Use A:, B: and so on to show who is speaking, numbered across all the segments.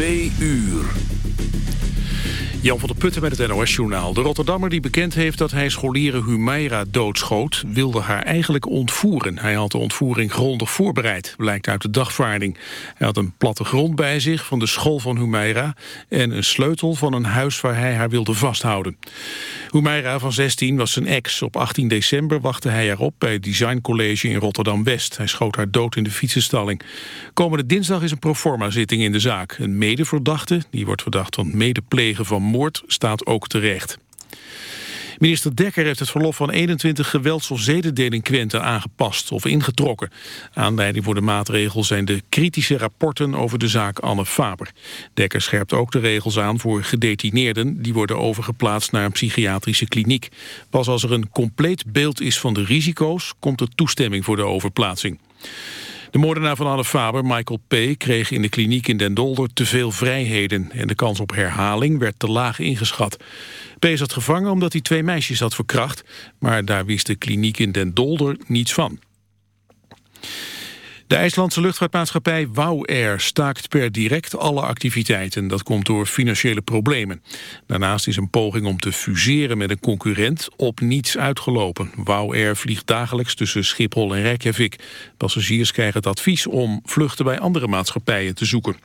A: Twee uur. Jan van der Putten met het NOS-journaal. De Rotterdammer die bekend heeft dat hij scholieren Humaira doodschoot... wilde haar eigenlijk ontvoeren. Hij had de ontvoering grondig voorbereid, blijkt uit de dagvaarding. Hij had een platte grond bij zich van de school van Humaira... en een sleutel van een huis waar hij haar wilde vasthouden. Humaira van 16 was zijn ex. Op 18 december wachtte hij haar op bij het Design College in Rotterdam-West. Hij schoot haar dood in de fietsenstalling. Komende dinsdag is een proforma-zitting in de zaak. Een medeverdachte, die wordt verdacht van medeplegen van moord staat ook terecht. Minister Dekker heeft het verlof van 21 gewelds- of zedendelinquenten aangepast of ingetrokken. Aanleiding voor de maatregel zijn de kritische rapporten over de zaak Anne Faber. Dekker scherpt ook de regels aan voor gedetineerden die worden overgeplaatst naar een psychiatrische kliniek. Pas als er een compleet beeld is van de risico's komt er toestemming voor de overplaatsing. De moordenaar van Anne Faber, Michael P., kreeg in de kliniek in Den Dolder te veel vrijheden en de kans op herhaling werd te laag ingeschat. P. zat gevangen omdat hij twee meisjes had verkracht, maar daar wist de kliniek in Den Dolder niets van. De IJslandse luchtvaartmaatschappij WOW Air staakt per direct alle activiteiten. Dat komt door financiële problemen. Daarnaast is een poging om te fuseren met een concurrent op niets uitgelopen. WOW Air vliegt dagelijks tussen Schiphol en Reykjavik. Passagiers krijgen het advies om vluchten bij andere maatschappijen te zoeken.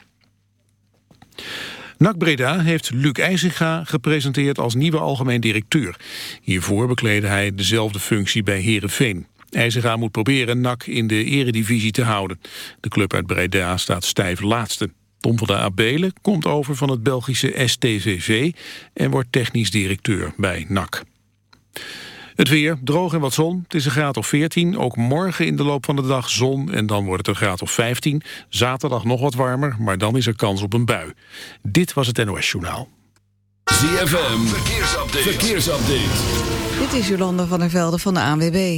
A: NAC Breda heeft Luc IJzinga gepresenteerd als nieuwe algemeen directeur. Hiervoor bekleedde hij dezelfde functie bij Herenveen. IJzega moet proberen NAC in de eredivisie te houden. De club uit Breda staat stijf laatste. Tom van der Abelen komt over van het Belgische STVV... en wordt technisch directeur bij NAC. Het weer, droog en wat zon. Het is een graad of 14. Ook morgen in de loop van de dag zon en dan wordt het een graad of 15. Zaterdag nog wat warmer, maar dan is er kans op een bui. Dit was het NOS Journaal.
B: ZFM, verkeersupdate. verkeersupdate.
C: Dit is Jolanda van der Velde van de ANWB.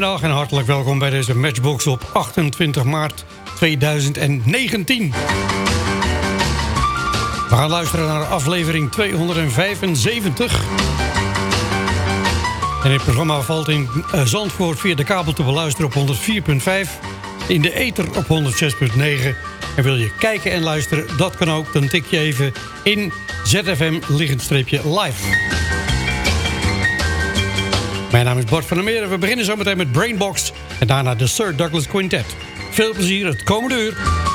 D: Goedemiddag en hartelijk welkom bij deze Matchbox op 28 maart 2019. We gaan luisteren naar aflevering 275.
E: En het programma valt in eh, Zandvoort via de kabel te beluisteren op 104.5. In de ether op 106.9. En wil je kijken en luisteren, dat kan ook. Dan tik je even in ZFM liggend streepje live. Mijn naam is Bart van der Meer en we beginnen zometeen met Brainbox... en daarna de Sir Douglas Quintet. Veel plezier het komende uur.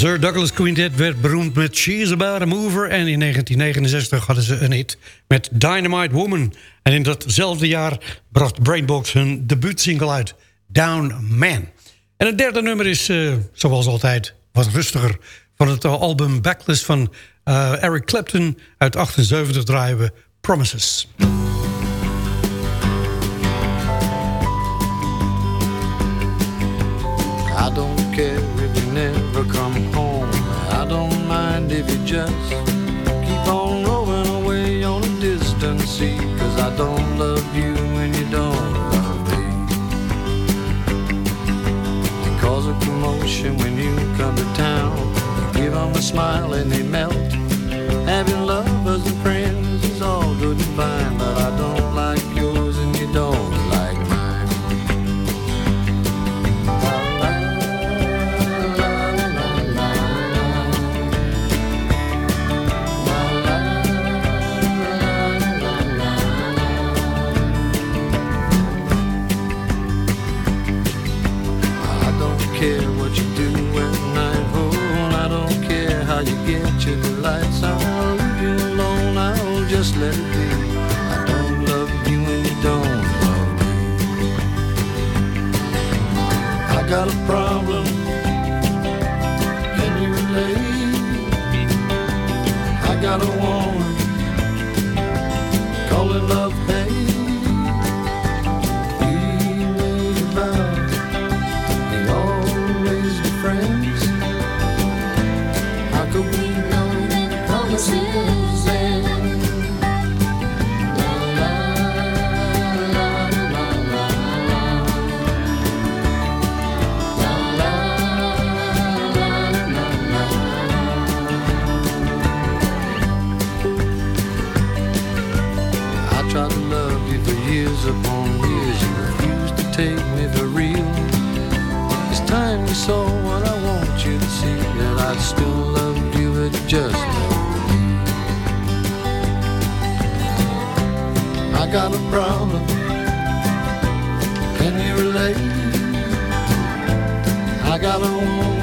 D: Sir Douglas Quintet werd beroemd met She's About a Mover... en in 1969 hadden ze een hit met Dynamite Woman. En in datzelfde jaar bracht Brainbox hun debuutsingle uit, Down Man. En het derde nummer is, uh, zoals altijd, wat rustiger... van het album Backlist van uh, Eric Clapton uit 78 draaien we Promises.
F: Just keep on rolling away on a distant sea. Cause I don't love you when you don't love me. You cause a commotion when you come to town. You give them a smile and they melt. Having lovers and friends is all good and fine, got a problem. Can you relate? I got a woman. Call it got a problem Can you relate? I got a woman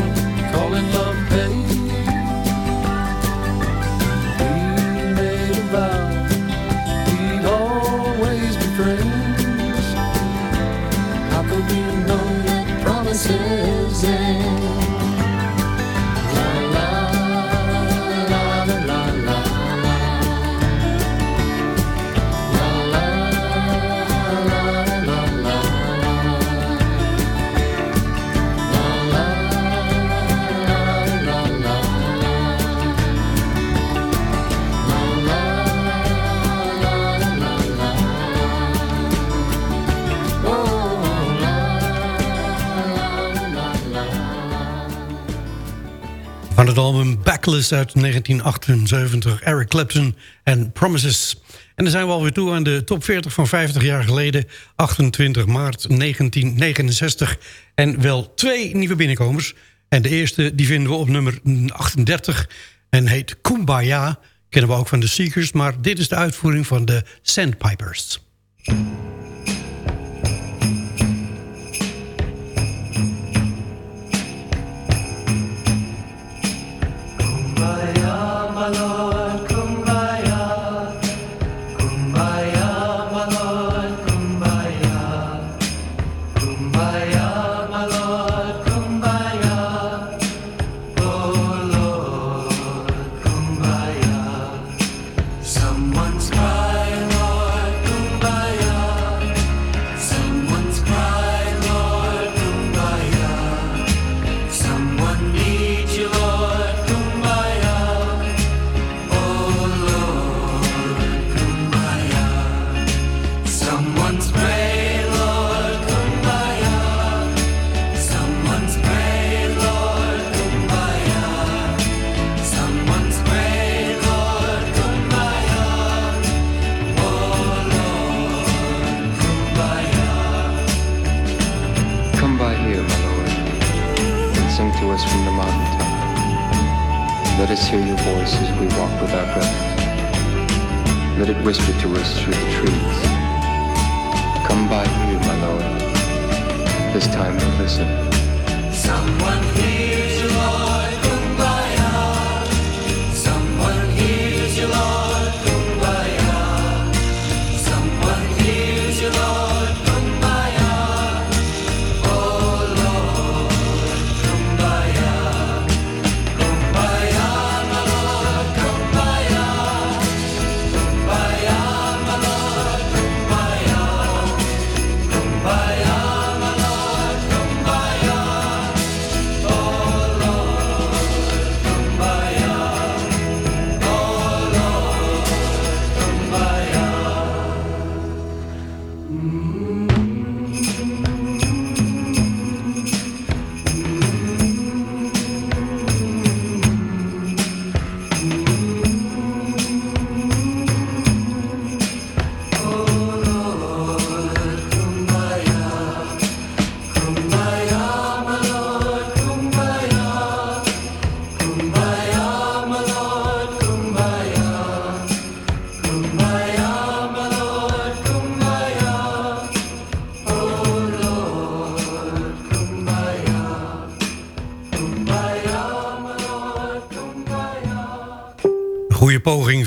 D: het album Backlist uit 1978, Eric Clapton en Promises. En dan zijn we alweer toe aan de top 40 van 50 jaar geleden, 28 maart 1969. En wel twee nieuwe binnenkomers. En de eerste die vinden we op nummer 38 en heet Kumbaya. Kennen we ook van de Seekers, maar dit is de uitvoering van de Sandpipers.
G: Voice as we walk with our brothers. Let it whisper to us through the trees. Come by here, my lord. This time we'll listen.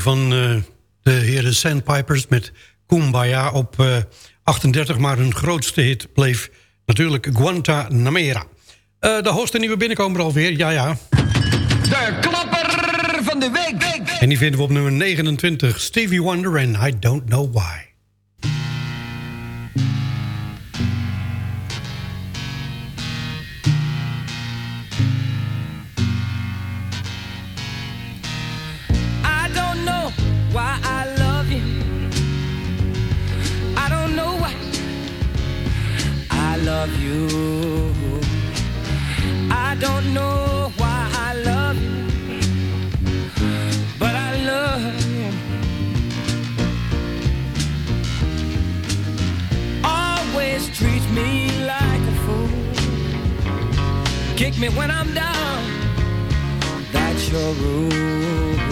D: Van eh, de heren Sandpipers met Kumbaya op eh, 38... maar hun grootste hit bleef natuurlijk Guantanamera. Eh de hoogste nieuwe binnenkomer alweer, ja ja.
H: De klapper van de week.
D: En die vinden we op nummer 29, Stevie Wonder en I Don't Know Why.
I: Know why I love you, but I love you. Always treat me like a fool. Kick me when I'm down. That's your rule.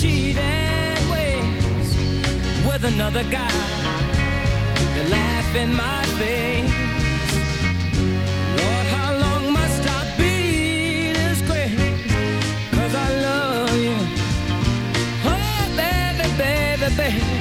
I: Cheating ways with another guy. You laugh in my face. Lord, how long must I be this I love you. Oh, baby, baby, baby.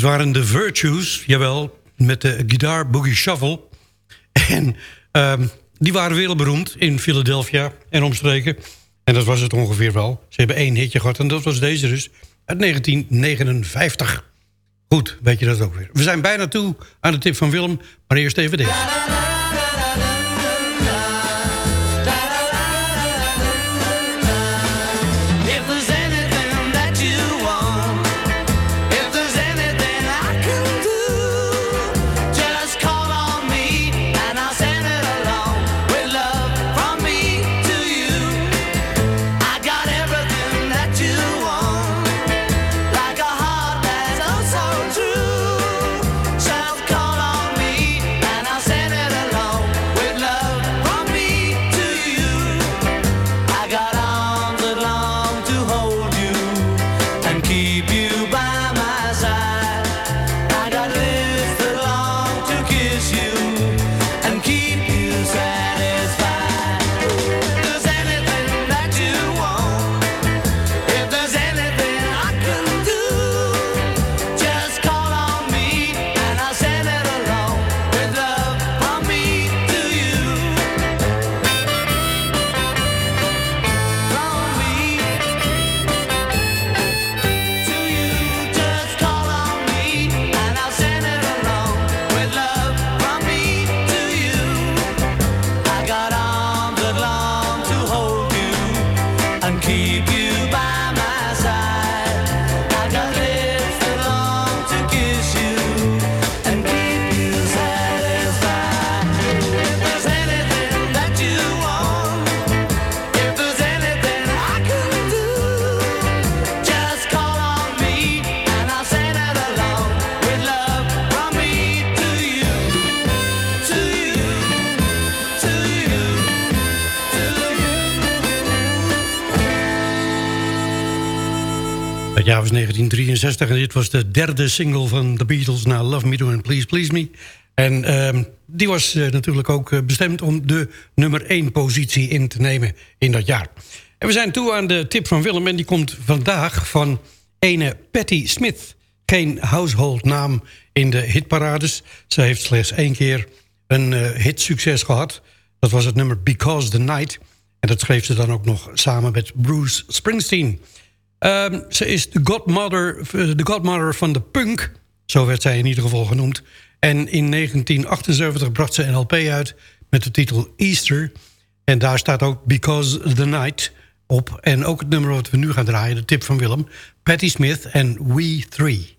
I: Dit waren de Virtues, jawel, met de Guitar Boogie Shuffle. En ehm, die waren wereldberoemd in Philadelphia en omstreken. En dat was het ongeveer wel. Ze hebben één hitje gehad en dat was deze dus, uit 1959. Goed, weet je dat ook weer. We zijn bijna toe aan de tip van Willem, maar eerst even deze. 1963 en dit was de derde single van The Beatles... na Love Me Do and Please Please Me. En ehm, die was eh, natuurlijk ook eh, bestemd om de nummer 1 positie in te nemen in dat jaar. En we zijn toe aan de tip van Willem en die komt vandaag van ene Patti Smith. Geen household naam in de hitparades. Ze heeft slechts één keer een eh, hitsucces gehad. Dat was het nummer Because the Night. En dat schreef ze dan ook nog samen met Bruce Springsteen. Ehm, ze is de godmother, de godmother van de punk. Zo werd zij in ieder geval genoemd. En in 1978 bracht ze een LP uit met de titel Easter. En daar staat ook Because the Night op. En ook het nummer wat we nu gaan draaien, de tip van Willem. Patti Smith en We Three.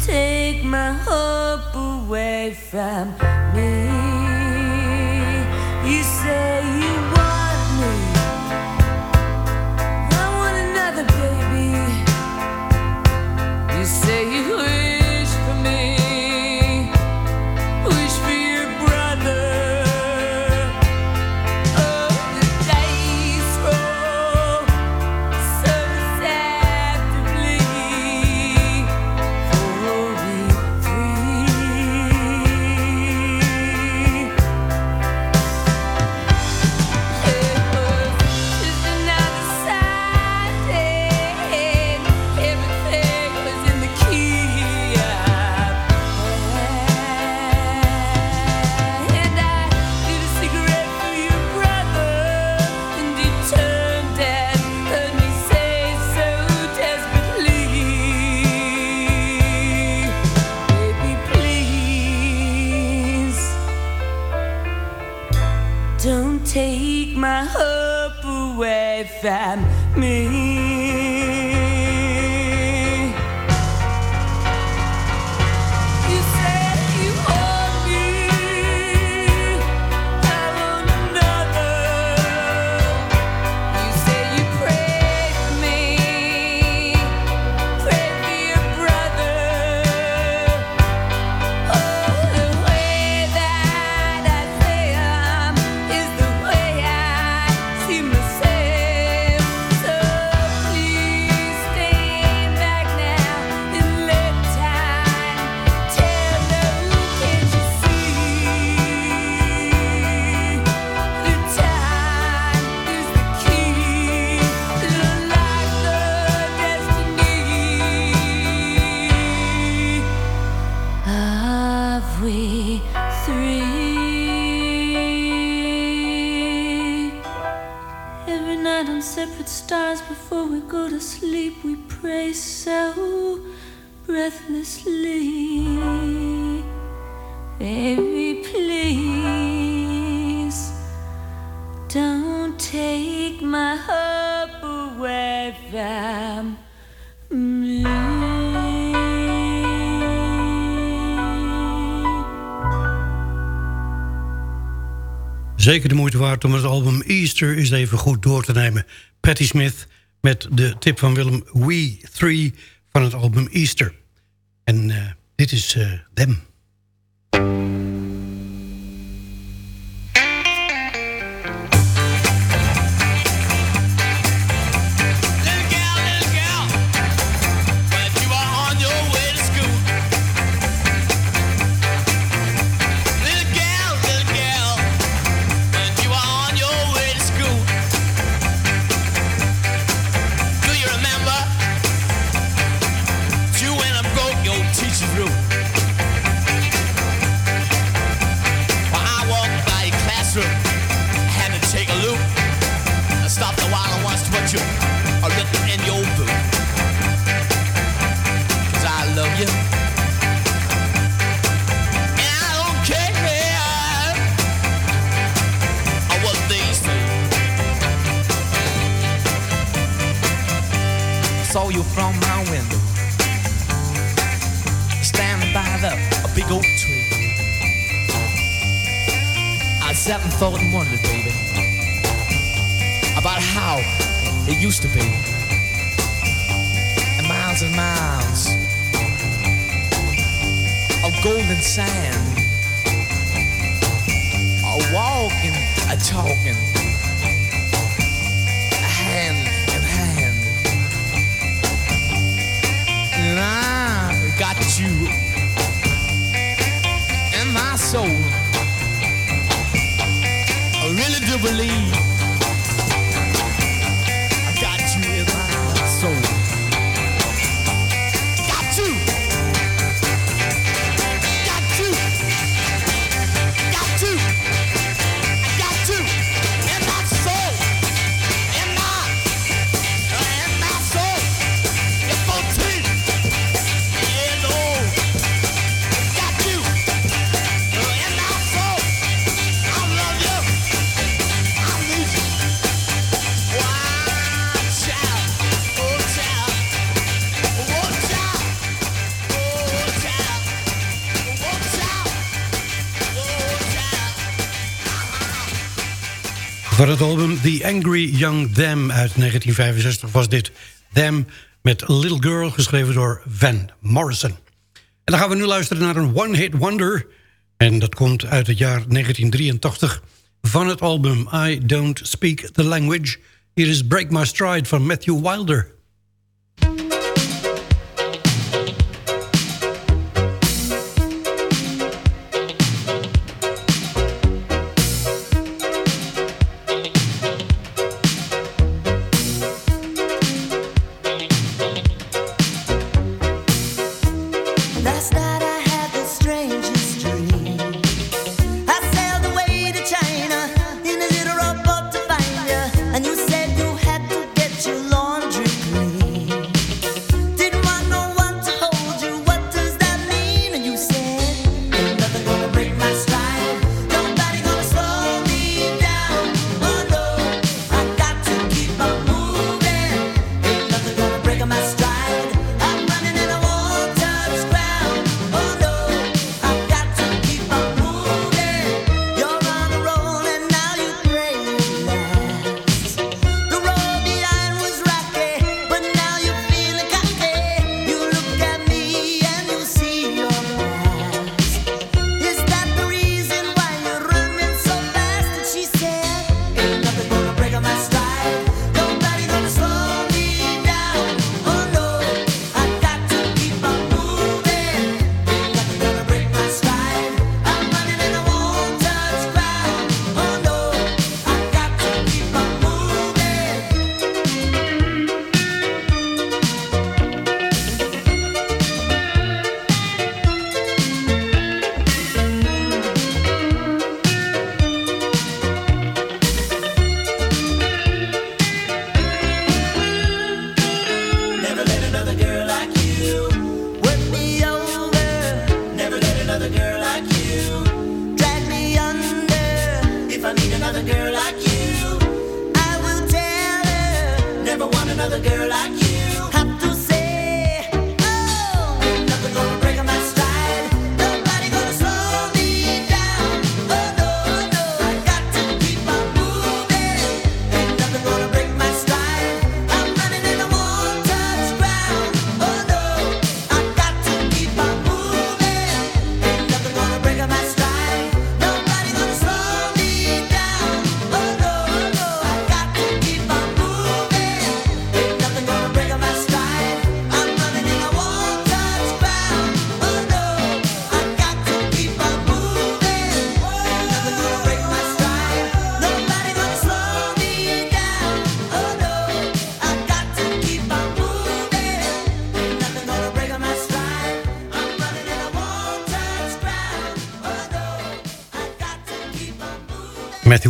J: Take my hope away from me. You say
I: breathlessly. Baby, please don't take my hope away from
D: Zeker de moeite waard om het album Easter eens even goed door te nemen. Patti Smith met de tip van Willem We 3 van het album Easter. En eh, dit is eh
K: a big old tree. I sat and thought and wondered, baby, about how it used to be and miles and miles of golden sand. A walking, a talking, a hand in hand. And I got you soul. I really do believe
D: Van het album The Angry Young Them uit 1965 was dit Them met Little Girl, geschreven door Van Morrison. En dan gaan we nu luisteren naar een one-hit wonder. En dat komt uit het jaar 1983 van het album I Don't Speak the Language. Hier is Break My Stride van Matthew Wilder.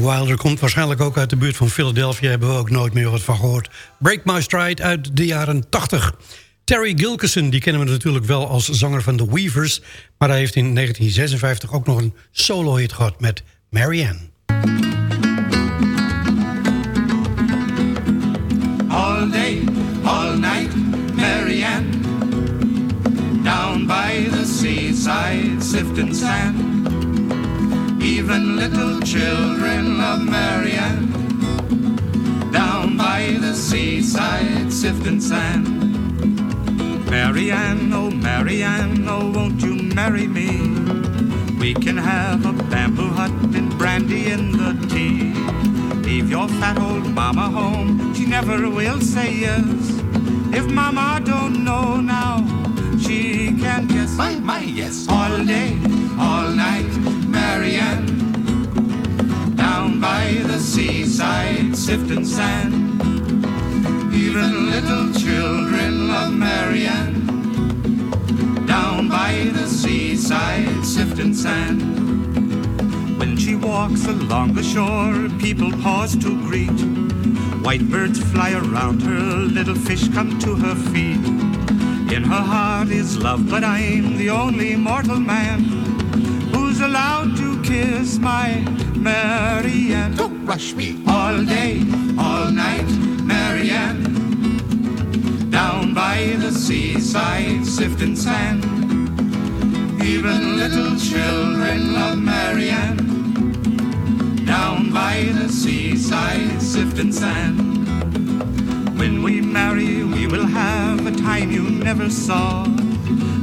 D: Wilder komt waarschijnlijk ook uit de buurt van Philadelphia. Hebben we ook nooit meer wat van gehoord. Break My Stride uit de jaren 80. Terry Gilkison, die kennen we natuurlijk wel als zanger van The Weavers. Maar hij heeft in 1956 ook nog een solo-hit gehad met Marianne.
L: all day, all night, Marianne. Down by the seaside, sifting sand. Even little children of Marianne. Down by the seaside, sifting sand. Marianne, oh Marianne, oh won't you marry me? We can have a bamboo hut and brandy in the tea. Leave your fat old mama home, she never will say yes. If mama don't know now, she can guess. My, my, yes. All day, all night, Marianne. Down by the seaside, sifting sand. Even little children love Marianne. Down by the seaside, sifting sand. When she walks along the shore, people pause to greet. White birds fly around her, little fish come to her feet. In her heart is love, but I'm the only mortal man who's allowed to kiss my Marianne. Don't rush me. All day, all night, Marianne. Down by the seaside, sifting sand. Even little children love Marianne. Down by the seaside, sifting sand. When we marry, we will have a time you never saw.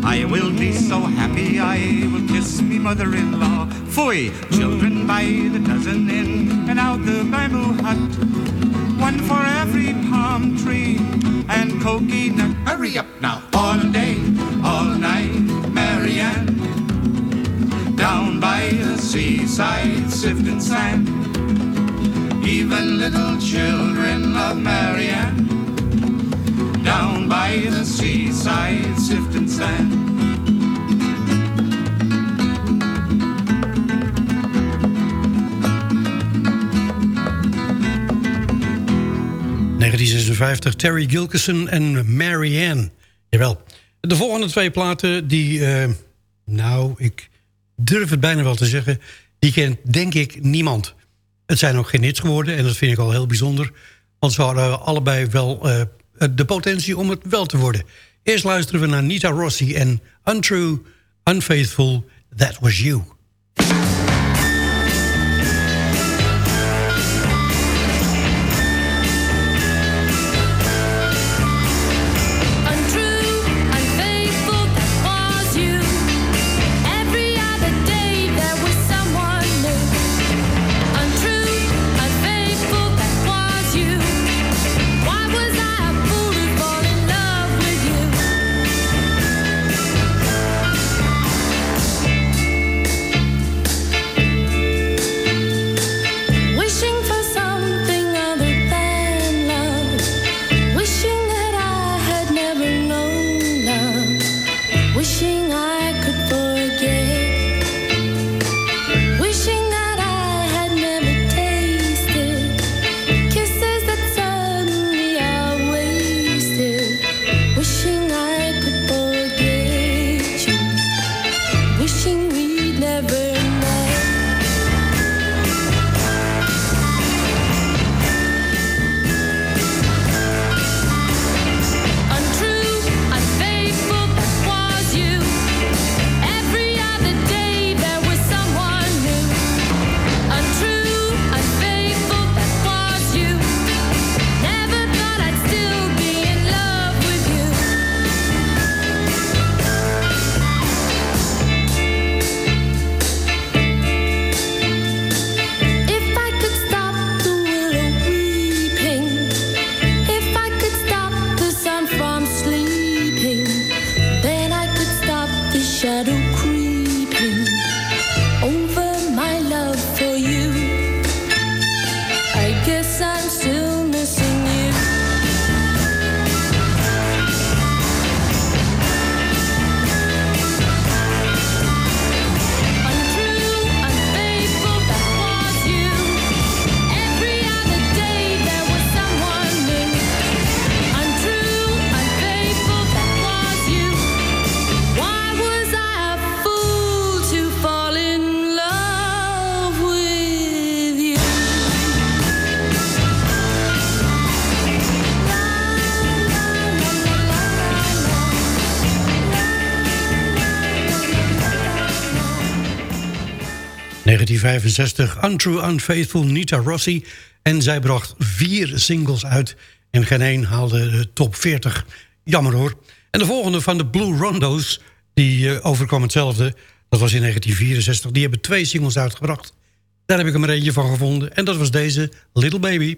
L: I will be so happy, I will kiss me mother-in-law. Foy, children by the dozen in and out the bamboo hut. One for every palm tree and coconut. Hurry up now. All day, all night, Marianne. Down by the seaside, sifting sand. Even little children love Marianne. Down by the seaside, sifting sand.
D: 1956, Terry Gilkison en Marianne. Jawel. De volgende twee platen, die... eh, nou, ik durf het bijna wel te zeggen... die kent denk ik niemand. Het zijn ook geen hits geworden en dat vind ik al heel bijzonder. Want ze hadden allebei wel eh, de potentie om het wel te worden. Eerst luisteren we naar Nita Rossi en Untrue, Unfaithful, That Was You.
M: Soon.
N: 1965. Untrue Unfaithful, Nita Rossi. En zij bracht vier singles uit. En geen één haalde de top 40. Jammer hoor. En de volgende van de Blue Rondos, die eh, overkwam hetzelfde. Dat was in 1964. Die hebben twee singles uitgebracht. Daar heb ik er maar eentje van gevonden. En dat was deze, Little Baby.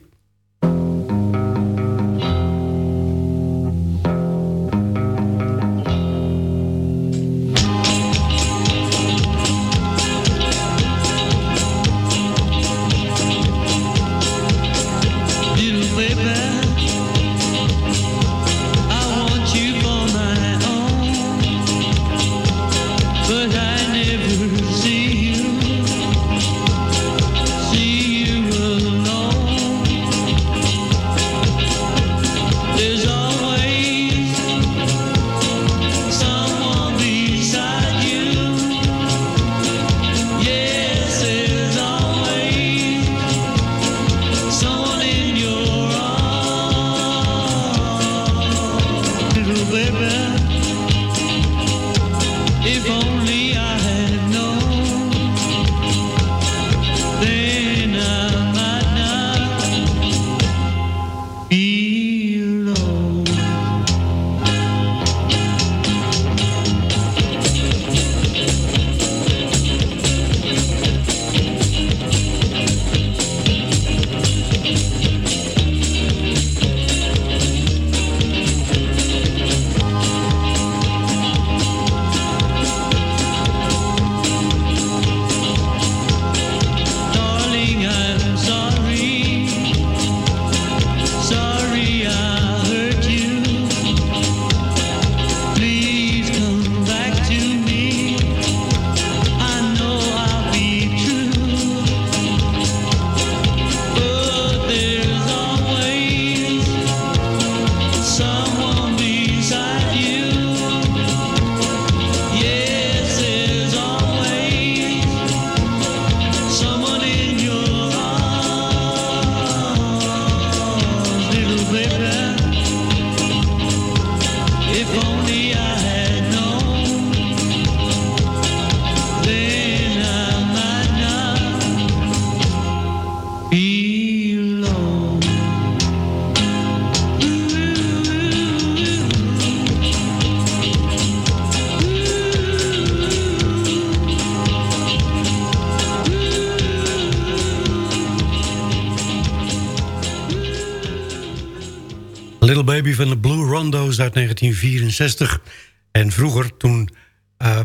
N: Rondos uit 1964. En vroeger, toen uh,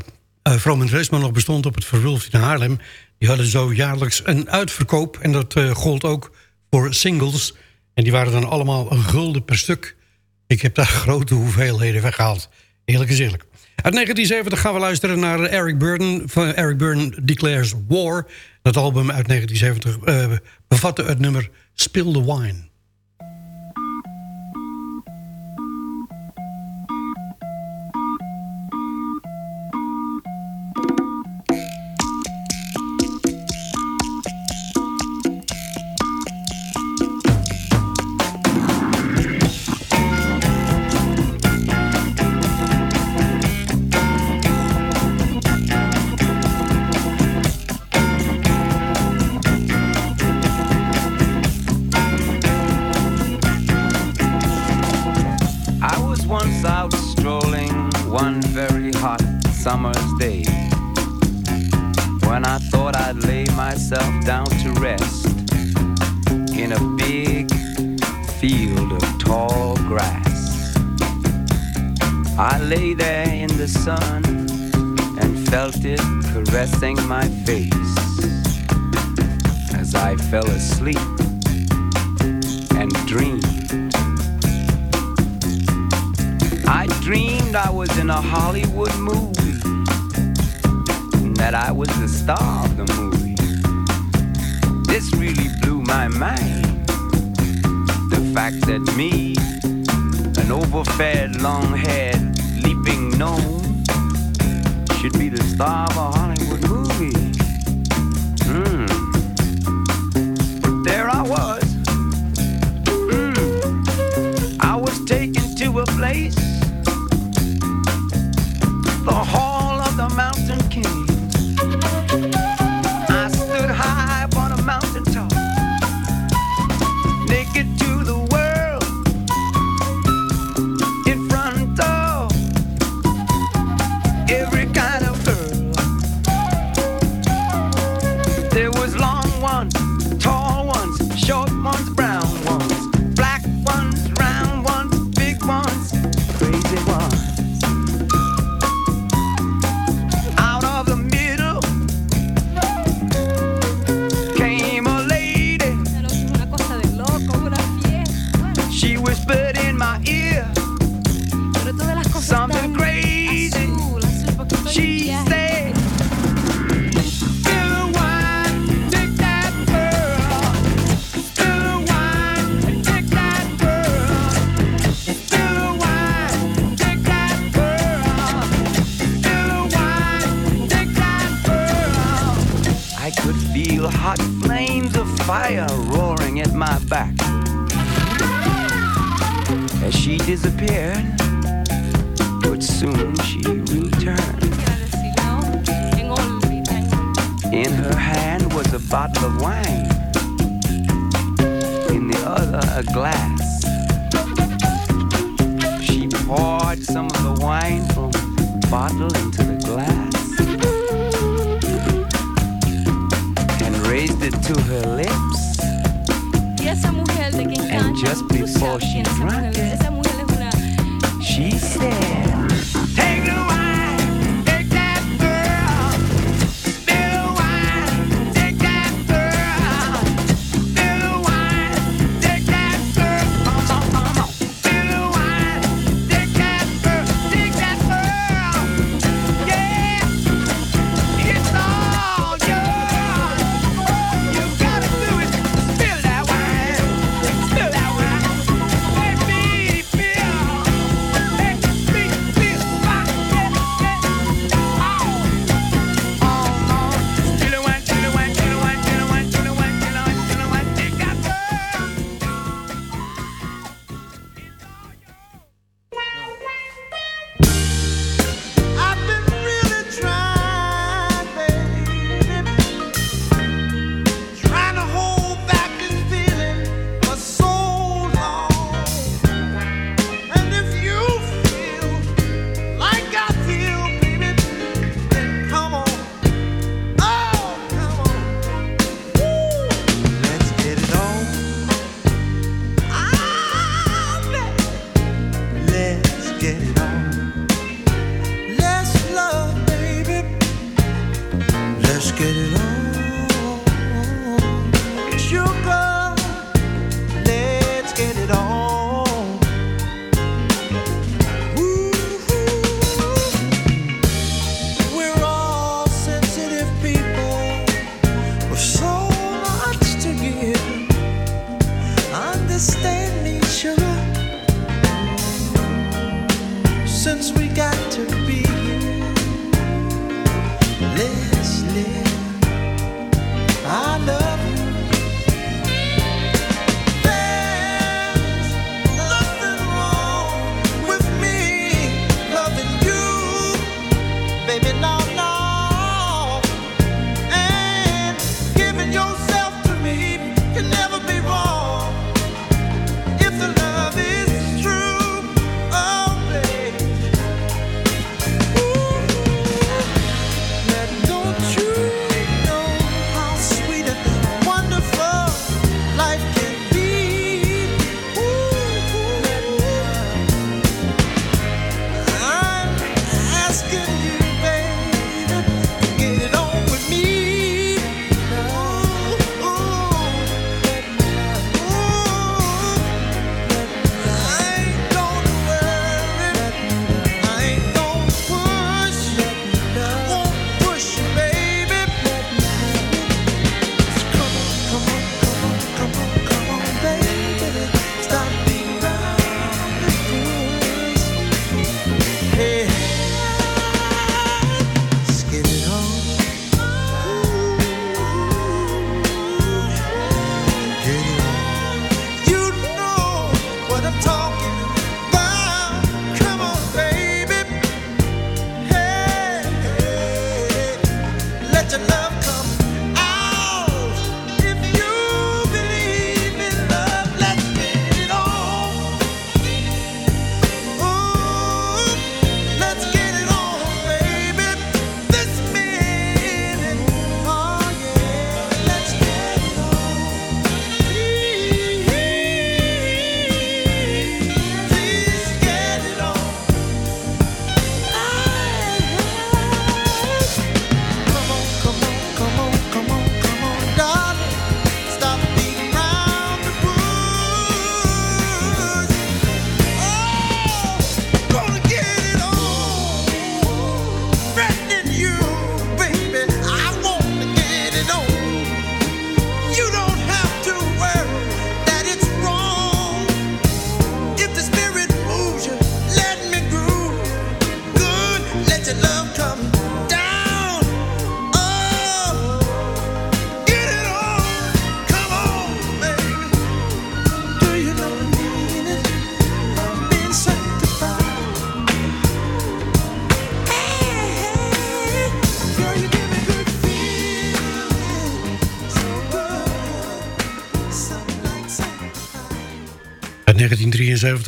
N: uh, nog bestond op het Verwulf in Haarlem... die hadden zo jaarlijks een uitverkoop. En dat uh, gold ook voor singles. En die waren dan allemaal een gulden per stuk. Ik heb daar grote hoeveelheden weggehaald. Eerlijk is eerlijk. Uit 1970 gaan we luisteren naar Eric Burden. Van Eric Burden Declares War. Dat album uit 1970 bevatte het nummer Spill the Wine.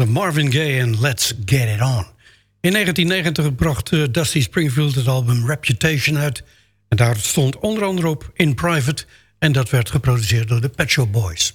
O: Marvin Gaye en Let's Get It On. In 1990 bracht eh, Dusty Springfield het album Reputation uit. En daar stond onder andere op In Private. En dat werd geproduceerd door de Pet Shop Boys.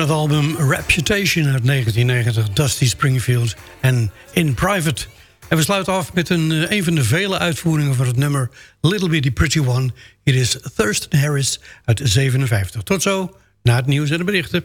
O: het album Reputation uit 1990, Dusty Springfield en In Private. En we sluiten af met een, eh, een van de vele uitvoeringen van het nummer Little Bitty Pretty One. Hier is Thurston Harris uit 57. Tot zo, na het nieuws en de berichten.